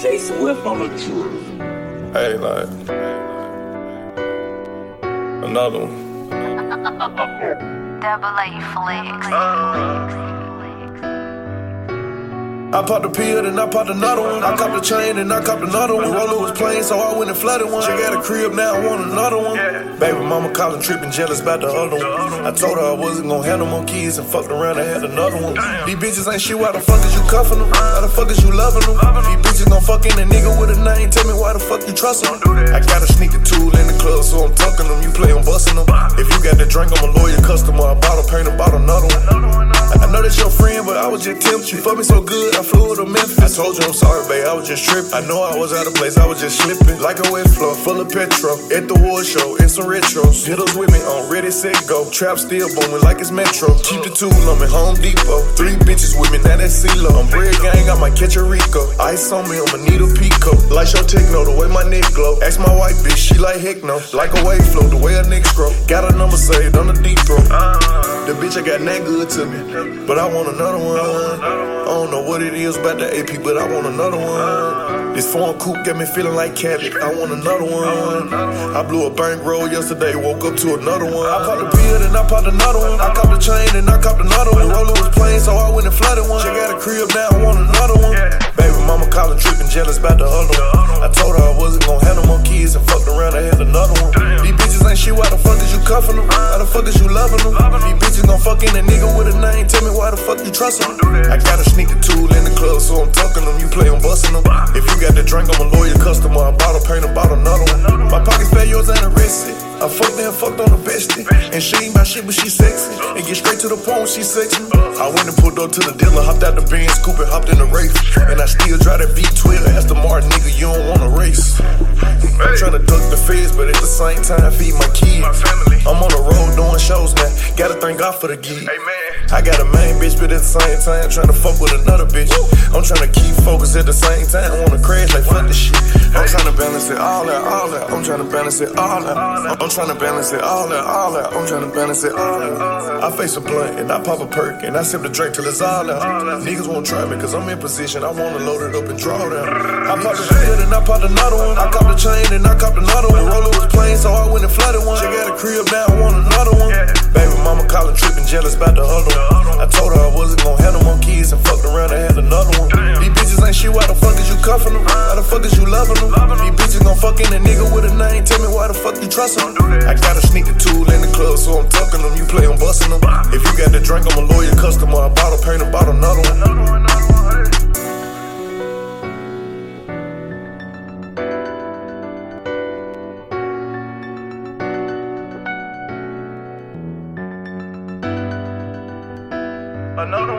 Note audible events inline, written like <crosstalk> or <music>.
DJ Swift on the truth. Hey, like another one. <laughs> Double A flex. Uh, I popped a pill, then I popped another one. I copped a chain, then I copped another one. Roller was playing, so I went and flooded one. She got a crib, now I want another one. Baby mama calling, tripping, jealous about the other one. I told her I wasn't gonna no more kids and fucked around and had another one. These bitches ain't shit, why the fuck is you cuffing them? Why the fuck is you loving them? These bitches gon' fuck in a nigga with a name, tell me why the fuck you trust them? I got a sneaker tool in the club, so I'm tucking them. You play on busting them. If you got the drink, I'm a loyal customer. I bought a paint, I bought another one. Know that's your friend, but I was just tempted. You fuck me so good, I flew to Memphis. I told you I'm sorry, babe, I was just tripping. I know I was out of place, I was just slipping. Like a wet floor, full of petrol. At the wood show, in some retros. Hit with me on ready, set, go. Trap still booming like it's Metro. Keep the tool on me, Home Depot. Three bitches with me, now that's CeeLo. I'm bread gang, I might catch a Rico. Ice on me, I'ma need a Pico. Like your techno, the way my neck glow. Ask my white bitch, she like heck no. Like a wave flow, the way a nigga grow. Got a number saved on the deep throat. The bitch I got that good to me, but I want another one. I don't know what it is about the AP, but I want another one. This foreign coupe got me feeling like Khaled. I want another one. I blew a bank roll yesterday, woke up to another one. I popped a pill and I popped another one. I copped a chain and I copped another one. Roller was plain, so I went and flooded one. She got a crib now, I want another one. Baby mama calling, tripping, jealous about the other one. I told her I wasn't gonna have no more kids and fucked around, I had another one. These bitches ain't shit, why the fuck is you cuffing them? Why the fuck is you loving them? These bitches gon' fuck in a nigga with a name, tell me why the fuck you trust him? I got a sneaker tool in the club, so I'm tucking I fucked and fucked on the bestie. And she ain't my shit, but she sexy. And get straight to the point when she sexy. I went and pulled up to the dealer, hopped out the Benz, scoop and hopped in the race. And I still drive that V12. Aston Martin, nigga, you don't wanna race. I'm tryna duck the feds, but at the same time, feed my kids. I'm on the road doing shows now. Gotta thank God for the gig. I got a main bitch, but at the same time, tryna fuck with another bitch. I'm tryna keep focus at the same time. I Wanna crash like fuck this shit. Balance it all out, all out. I'm tryna balance it all out. I'm tryna balance it all out, all out. I'm tryna balance it all out. I face a blunt and I pop a perk and I sip the drink till it's all out. Niggas won't try me cause I'm in position. I wanna load it up and draw down. I popped the pill and I popped another one. I copped the chain and I copped another one. Roller was plain, so I went and flooded one. She got a crib now, I want another one. Baby mama calling, tripping, jealous about the other one. I told her I wasn't gonna no more kids and fucked around and had another one. These bitches ain't shit, why the fuck is you cuffing them? Why the fuck is you loving them? These bitches gon' fuck in a nigga with a name, tell me why the fuck you trust him? I got a sneaker tool in the club, so I'm tucking them. You play on busting them. If you got the drink, I'm a loyal customer. I bought a paint, I bought another one. Another